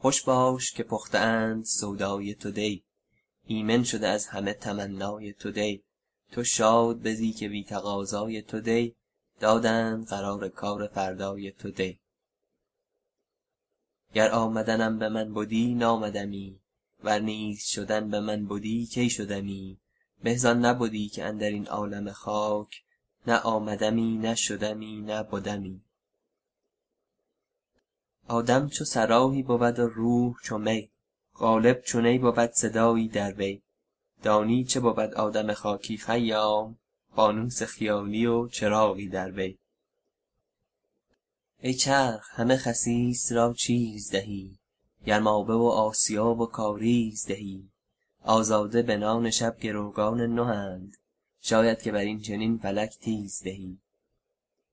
خوش باش که پخته اند سودای تو دی. ایمن شده از همه تمنای تو دی. تو شاد بزی که بی تقاضای تو دی. دادند قرار کار فردای تو دی. گر آمدنم به من بدی نامدمی. ور نیست شدن به من بدی کی شدمی؟ به زآن نبدی که اندر این عالم خاک. نه آمدمی نه شدمی نه بدمی. آدم چو صراحی بود و روح چو می قالب چو نی بود صدایی در وی. دانی چه بود آدم خاکی خیام فانوس خیالی و چراغی در وی. ای چرخ همه خسیس را چیز دهی گرمابه و آسیا و کاریز دهی. آزاده به نان شب گروگان نهند شاید که بر این چنین فلک تیز دهی.